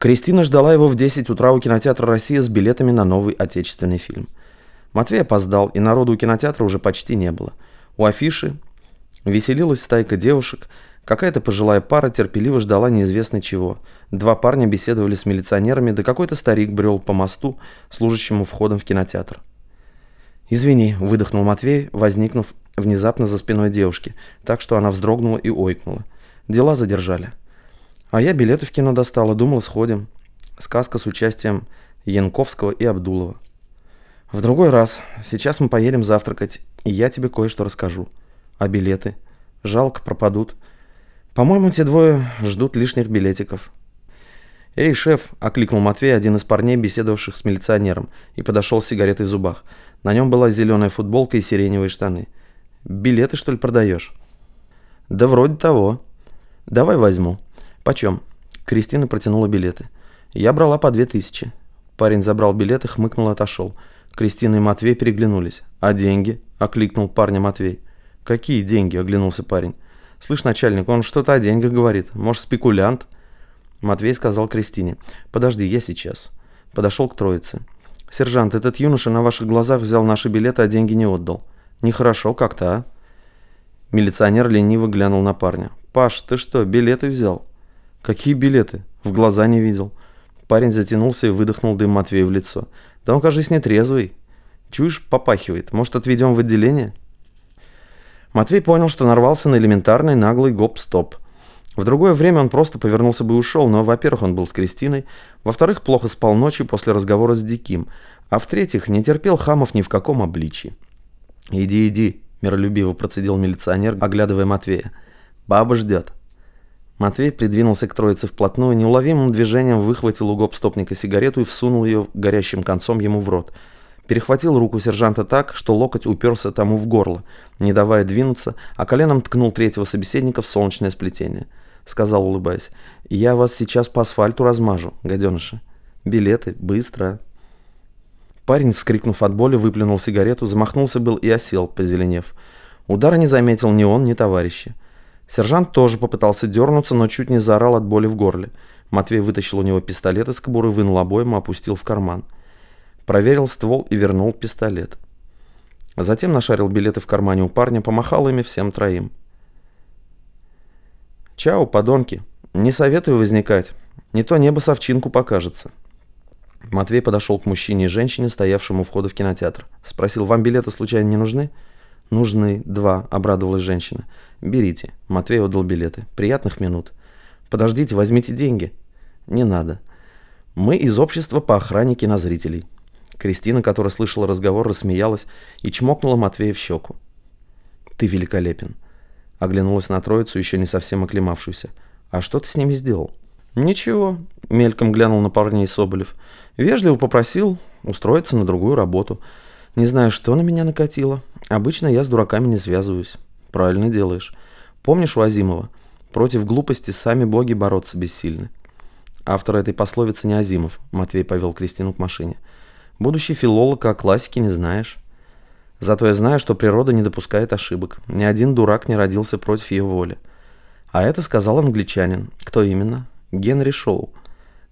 Кристина ждала его в 10 утра у кинотеатра «Россия» с билетами на новый отечественный фильм. Матвей опоздал, и народу у кинотеатра уже почти не было. У афиши веселилась стайка девушек, какая-то пожилая пара терпеливо ждала неизвестно чего. Два парня беседовали с милиционерами, да какой-то старик брел по мосту, служащему входом в кинотеатр. «Извини», — выдохнул Матвей, возникнув внезапно за спиной девушки, так что она вздрогнула и ойкнула. «Дела задержали». А я билеты в кино достала, думала, сходим. Сказка с участием Янковского и Абдулова. В другой раз. Сейчас мы поедем завтракать, и я тебе кое-что расскажу. А билеты? Жалко, пропадут. По-моему, те двое ждут лишних билетиков. «Эй, шеф!» – окликнул Матвей, один из парней, беседовавших с милиционером, и подошел с сигаретой в зубах. На нем была зеленая футболка и сиреневые штаны. «Билеты, что ли, продаешь?» «Да вроде того. Давай возьму». «Почем?» Кристина протянула билеты. «Я брала по две тысячи». Парень забрал билеты, хмыкнул и отошел. Кристина и Матвей переглянулись. «А деньги?» – окликнул парня Матвей. «Какие деньги?» – оглянулся парень. «Слышь, начальник, он что-то о деньгах говорит. Может, спекулянт?» Матвей сказал Кристине. «Подожди, я сейчас». Подошел к троице. «Сержант, этот юноша на ваших глазах взял наши билеты, а деньги не отдал. Нехорошо как-то, а?» Милиционер лениво глянул на парня. «Паш, ты что, билеты взял?» «Какие билеты?» В глаза не видел. Парень затянулся и выдохнул дым Матвею в лицо. «Да он, кажется, нетрезвый. Чуешь, попахивает. Может, отведем в отделение?» Матвей понял, что нарвался на элементарный наглый гоп-стоп. В другое время он просто повернулся бы и ушел, но, во-первых, он был с Кристиной, во-вторых, плохо спал ночью после разговора с Диким, а в-третьих, не терпел хамов ни в каком обличии. «Иди, иди», – миролюбиво процедил милиционер, оглядывая Матвея. «Баба ждет». Матвей придвинулся к троице вплотную, неуловимым движением выхватил у гоп-стопника сигарету и всунул ее горящим концом ему в рот. Перехватил руку сержанта так, что локоть уперся тому в горло, не давая двинуться, а коленом ткнул третьего собеседника в солнечное сплетение. Сказал, улыбаясь, «Я вас сейчас по асфальту размажу, гаденыши. Билеты, быстро». Парень, вскрикнув от боли, выплюнул сигарету, замахнулся был и осел, позеленев. Удара не заметил ни он, ни товарищи. Сержант тоже попытался дернуться, но чуть не заорал от боли в горле. Матвей вытащил у него пистолет из кобуры, вынул обойму, опустил в карман. Проверил ствол и вернул пистолет. Затем нашарил билеты в кармане у парня, помахал ими всем троим. «Чао, подонки! Не советую возникать. Не то небо совчинку покажется». Матвей подошел к мужчине и женщине, стоявшему у входа в кинотеатр. Спросил, «Вам билеты случайно не нужны?» «Нужны два», — обрадовалась женщина. «Берите». Матвей отдал билеты. «Приятных минут». «Подождите, возьмите деньги». «Не надо». «Мы из общества по охране кинозрителей». Кристина, которая слышала разговор, рассмеялась и чмокнула Матвея в щеку. «Ты великолепен». Оглянулась на троицу, еще не совсем оклемавшуюся. «А что ты с ними сделал?» «Ничего», — мельком глянул на парней Соболев. «Вежливо попросил устроиться на другую работу». Не знаю, что на меня накатило. Обычно я с дураками не связываюсь. Правильно делаешь. Помнишь у Азимова? Против глупости сами боги бороться бессильны. Автор этой пословицы не Азимов. Матвей повел Кристину к машине. Будущий филолог, а классики не знаешь. Зато я знаю, что природа не допускает ошибок. Ни один дурак не родился против ее воли. А это сказал англичанин. Кто именно? Генри Шоу.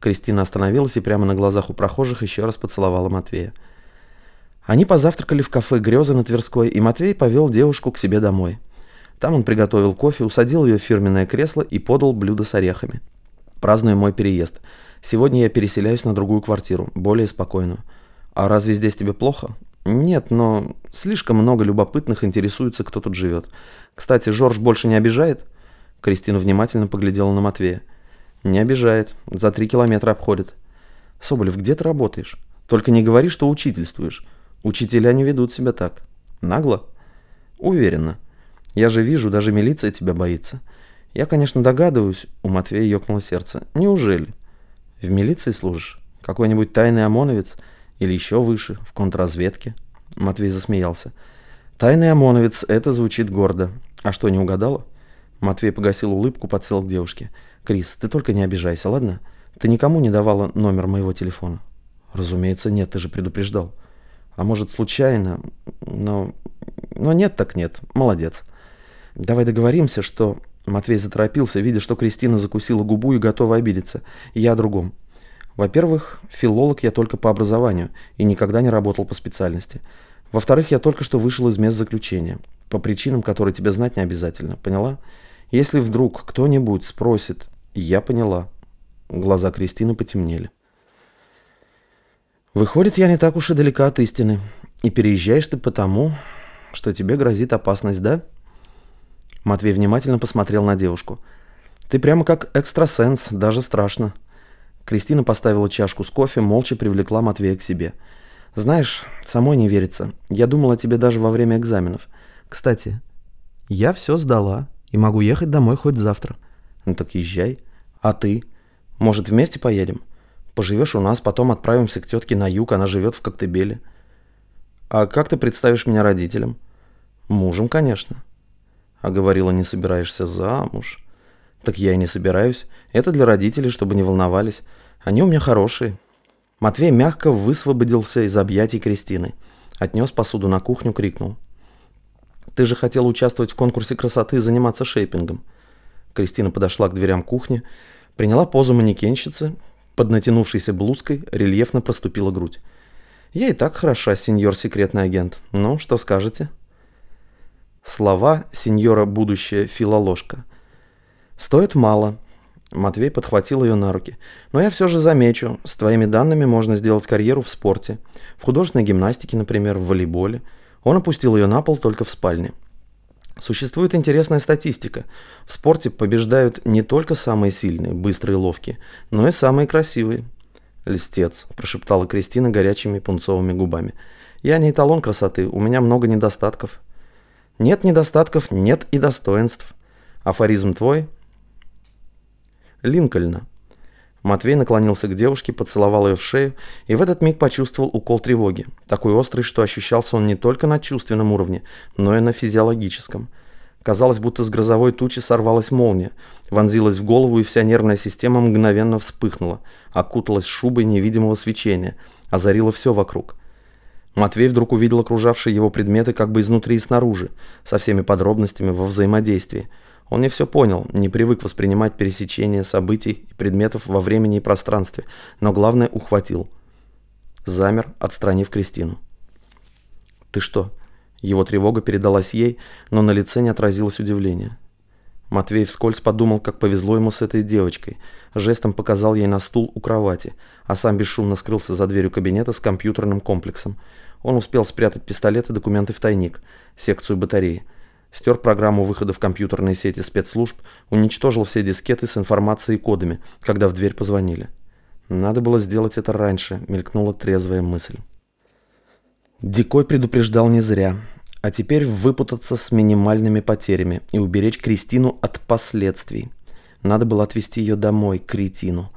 Кристина остановилась и прямо на глазах у прохожих еще раз поцеловала Матвея. Они позавтракали в кафе «Грезы» на Тверской, и Матвей повел девушку к себе домой. Там он приготовил кофе, усадил ее в фирменное кресло и подал блюдо с орехами. Праздную мой переезд. Сегодня я переселяюсь на другую квартиру, более спокойную. А разве здесь тебе плохо? Нет, но слишком много любопытных интересуется, кто тут живет. Кстати, Жорж больше не обижает? Кристина внимательно поглядела на Матвея. Не обижает. За три километра обходит. Соболев, где ты работаешь? Только не говори, что учительствуешь. Учителя не ведут себя так. Нагло? Уверенно. Я же вижу, даже милиция тебя боится. Я, конечно, догадываюсь, у Матвея ёкнуло сердце. Неужели? В милиции служишь? Какой-нибудь тайный ОМОНовец? Или еще выше, в контрразведке? Матвей засмеялся. Тайный ОМОНовец, это звучит гордо. А что, не угадала? Матвей погасил улыбку, подсел к девушке. «Крис, ты только не обижайся, ладно? Ты никому не давала номер моего телефона?» «Разумеется, нет, ты же предупреждал». А может, случайно, но... Но нет так нет. Молодец. Давай договоримся, что... Матвей заторопился, видя, что Кристина закусила губу и готова обидеться. Я о другом. Во-первых, филолог я только по образованию и никогда не работал по специальности. Во-вторых, я только что вышел из мест заключения, по причинам, которые тебе знать не обязательно, поняла? Если вдруг кто-нибудь спросит, я поняла. Глаза Кристины потемнели. Выходит, я не так уж и далека от истины. И переезжаешь ты потому, что тебе грозит опасность, да? Матвей внимательно посмотрел на девушку. Ты прямо как экстрасенс, даже страшно. Кристина поставила чашку с кофе, молча привлекла Матвея к себе. «Знаешь, самой не верится. Я думала о тебе даже во время экзаменов. Кстати, я все сдала и могу ехать домой хоть завтра». «Ну так езжай. А ты? Может, вместе поедем? Поживешь у нас, потом отправимся к тетке на юг, она живет в Коктебеле». «А как ты представишь меня родителям?» «Мужем, конечно». «А говорила, не собираешься замуж». «Так я и не собираюсь. Это для родителей, чтобы не волновались. Они у меня хорошие». Матвей мягко высвободился из объятий Кристины. Отнес посуду на кухню, крикнул. «Ты же хотела участвовать в конкурсе красоты и заниматься шейпингом». Кристина подошла к дверям кухни, приняла позу манекенщицы, под натянувшейся блузкой рельефно проступила грудь. «Я и так хороша, сеньор секретный агент. Ну, что скажете?» Слова сеньора будущая филоложка. «Стоит мало». Матвей подхватил ее на руки. «Но я все же замечу, с твоими данными можно сделать карьеру в спорте. В художественной гимнастике, например, в волейболе». Он опустил ее на пол только в спальне. Существует интересная статистика. В спорте побеждают не только самые сильные, быстрые и ловкие, но и самые красивые. «Листец», – прошептала Кристина горячими пунцовыми губами. «Я не эталон красоты, у меня много недостатков». Нет недостатков, нет и достоинств. Афоризм твой? Линкольна. Матвей наклонился к девушке, поцеловал ее в шею и в этот миг почувствовал укол тревоги, такой острый, что ощущался он не только на чувственном уровне, но и на физиологическом. Казалось, будто с грозовой тучи сорвалась молния, вонзилась в голову, и вся нервная система мгновенно вспыхнула, окуталась шубой невидимого свечения, озарила все вокруг – Матвей вдруг увидел окружавшие его предметы как бы изнутри и снаружи, со всеми подробностями во взаимодействии. Он не все понял, не привык воспринимать пересечение событий и предметов во времени и пространстве, но главное ухватил. Замер, отстранив Кристину. «Ты что?» Его тревога передалась ей, но на лице не отразилось удивление. Матвей вскользь подумал, как повезло ему с этой девочкой. Жестом показал ей на стул у кровати, а сам бесшумно скрылся за дверью кабинета с компьютерным комплексом – он успел спрятать пистолет и документы в тайник, секцию батареи. Стер программу выхода в компьютерные сети спецслужб, уничтожил все дискеты с информацией и кодами, когда в дверь позвонили. Надо было сделать это раньше, мелькнула трезвая мысль. Дикой предупреждал не зря. А теперь выпутаться с минимальными потерями и уберечь Кристину от последствий. Надо было отвезти ее домой, кретину.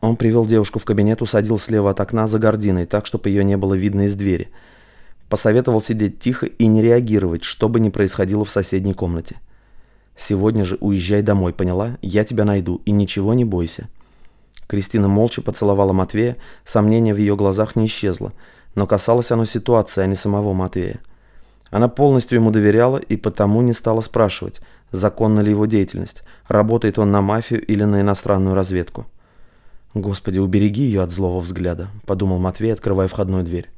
Он привел девушку в кабинет, усадил слева от окна за гординой, так, чтобы ее не было видно из двери. Посоветовал сидеть тихо и не реагировать, что бы ни происходило в соседней комнате. «Сегодня же уезжай домой, поняла? Я тебя найду, и ничего не бойся». Кристина молча поцеловала Матвея, сомнение в ее глазах не исчезло, но касалось оно ситуации, а не самого Матвея. Она полностью ему доверяла и потому не стала спрашивать, законна ли его деятельность, работает он на мафию или на иностранную разведку. «Господи, убереги ее от злого взгляда», — подумал Матвей, открывая входную дверь.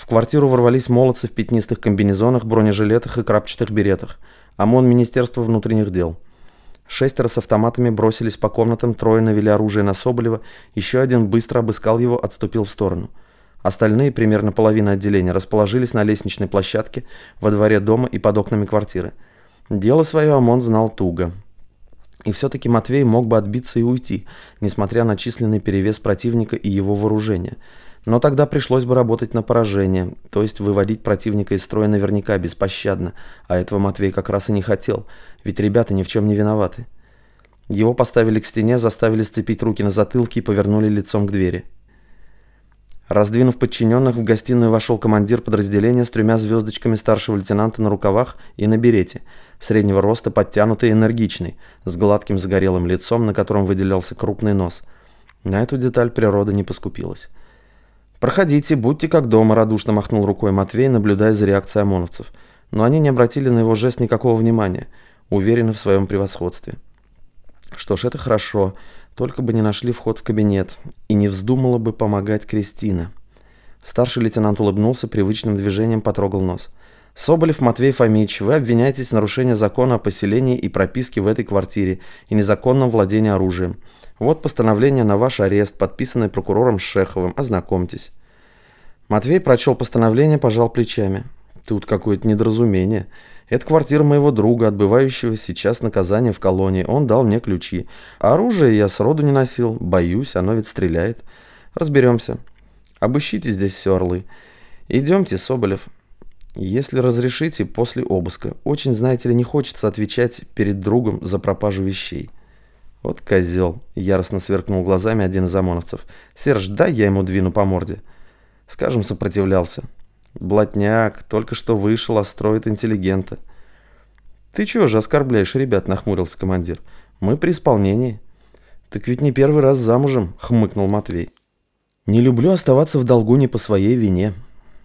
В квартиру ворвались молодцы в пятнистых комбинезонах, бронежилетах и крапчатых беретах. ОМОН Министерства внутренних дел. Шестеро с автоматами бросились по комнатам, трое навели оружие на Соболева, еще один быстро обыскал его, отступил в сторону. Остальные, примерно половина отделения, расположились на лестничной площадке, во дворе дома и под окнами квартиры. Дело свое ОМОН знал туго. И все-таки Матвей мог бы отбиться и уйти, несмотря на численный перевес противника и его вооружения. Но тогда пришлось бы работать на поражение, то есть выводить противника из строя наверняка беспощадно, а этого Матвей как раз и не хотел, ведь ребята ни в чем не виноваты. Его поставили к стене, заставили сцепить руки на затылке и повернули лицом к двери. Раздвинув подчиненных, в гостиную вошел командир подразделения с тремя звездочками старшего лейтенанта на рукавах и на берете, среднего роста, подтянутый и энергичный, с гладким загорелым лицом, на котором выделялся крупный нос. На эту деталь природа не поскупилась. «Проходите, будьте как дома», – радушно махнул рукой Матвей, наблюдая за реакцией ОМОНовцев. Но они не обратили на его жест никакого внимания, уверены в своем превосходстве. «Что ж, это хорошо», Только бы не нашли вход в кабинет, и не вздумала бы помогать Кристина. Старший лейтенант улыбнулся, привычным движением потрогал нос. «Соболев Матвей Фомич, вы обвиняетесь в нарушении закона о поселении и прописке в этой квартире и незаконном владении оружием. Вот постановление на ваш арест, подписанное прокурором Шеховым. Ознакомьтесь». Матвей прочел постановление, пожал плечами. «Тут какое-то недоразумение. Это квартира моего друга, отбывающего сейчас наказание в колонии. Он дал мне ключи. А оружие я сроду не носил. Боюсь, оно ведь стреляет. Разберемся. Обыщите здесь все, орлы. Идемте, Соболев. Если разрешите, после обыска. Очень, знаете ли, не хочется отвечать перед другом за пропажу вещей. Вот козел, яростно сверкнул глазами один из ОМОНовцев. Серж, дай я ему двину по морде. Скажем, сопротивлялся. Блатняк, только что вышел, а строит интеллигента. Ты чего же оскорбляешь ребят, нахмурился командир. Мы при исполнении. Так ведь не первый раз замужем, хмыкнул Матвей. Не люблю оставаться в долгу не по своей вине.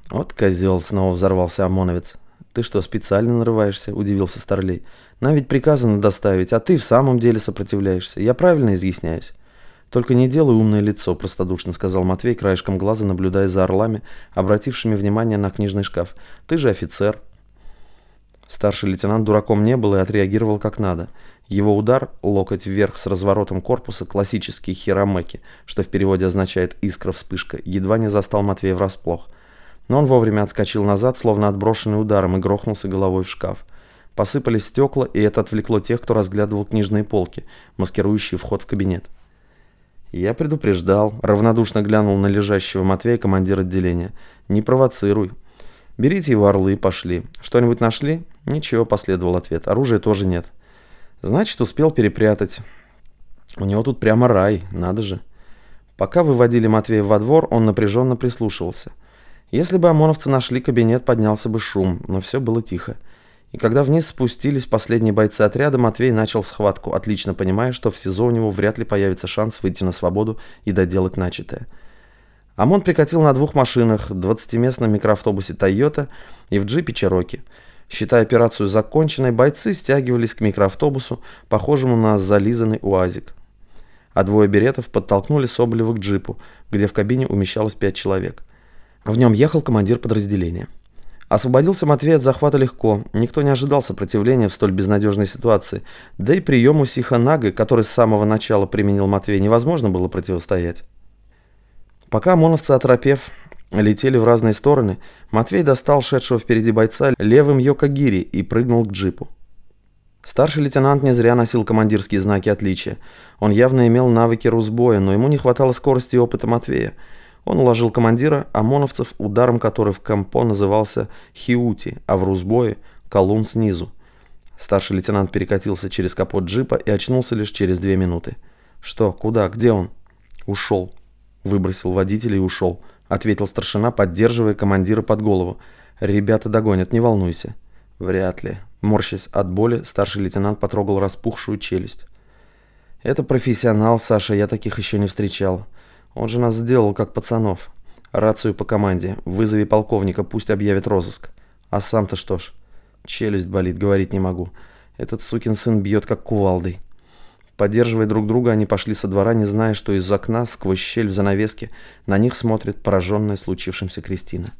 Вот козел, снова взорвался ОМОНовец. Ты что, специально нарываешься? Удивился Старлей. Нам ведь приказано доставить, а ты в самом деле сопротивляешься. Я правильно изъясняюсь? «Только не делай умное лицо», – простодушно сказал Матвей, краешком глаза наблюдая за орлами, обратившими внимание на книжный шкаф. «Ты же офицер». Старший лейтенант дураком не был и отреагировал как надо. Его удар, локоть вверх с разворотом корпуса, классический хиромеки, что в переводе означает «искра-вспышка», едва не застал Матвея врасплох. Но он вовремя отскочил назад, словно отброшенный ударом, и грохнулся головой в шкаф. Посыпались стекла, и это отвлекло тех, кто разглядывал книжные полки, маскирующие вход в кабинет. «Я предупреждал», — равнодушно глянул на лежащего Матвея командир отделения. «Не провоцируй. Берите его орлы и пошли. Что-нибудь нашли?» «Ничего», — последовал ответ. «Оружия тоже нет». «Значит, успел перепрятать. У него тут прямо рай, надо же». Пока выводили Матвея во двор, он напряженно прислушивался. Если бы ОМОНовцы нашли кабинет, поднялся бы шум, но все было тихо. И когда вниз спустились последние бойцы отряда, Матвей начал схватку, отлично понимая, что в СИЗО у него вряд ли появится шанс выйти на свободу и доделать начатое. ОМОН прикатил на двух машинах, 20-местном микроавтобусе «Тойота» и в джипе «Чероки». Считая операцию законченной, бойцы стягивались к микроавтобусу, похожему на зализанный уазик. А двое беретов подтолкнули Соболева к джипу, где в кабине умещалось пять человек. В нем ехал командир подразделения. Освободился Матвей от захвата легко, никто не ожидал сопротивления в столь безнадежной ситуации, да и приему Сиханага, который с самого начала применил Матвей, невозможно было противостоять. Пока ОМОНовцы, оторопев, летели в разные стороны, Матвей достал шедшего впереди бойца левым Йокогири и прыгнул к джипу. Старший лейтенант не зря носил командирские знаки отличия. Он явно имел навыки русбоя, но ему не хватало скорости и опыта Матвея. Он уложил командира ОМОНовцев, ударом который в Кампо назывался Хиути, а в Рузбое – Колун снизу. Старший лейтенант перекатился через капот джипа и очнулся лишь через две минуты. «Что? Куда? Где он?» «Ушел». Выбросил водителя и ушел. Ответил старшина, поддерживая командира под голову. «Ребята догонят, не волнуйся». «Вряд ли». Морщась от боли, старший лейтенант потрогал распухшую челюсть. «Это профессионал, Саша, я таких еще не встречал. Он же нас сделал, как пацанов. Рацию по команде. Вызови полковника, пусть объявит розыск. А сам-то что ж? Челюсть болит, говорить не могу. Этот сукин сын бьет, как кувалдой. Поддерживая друг друга, они пошли со двора, не зная, что из окна, сквозь щель в занавеске, на них смотрит пораженная случившимся Кристина.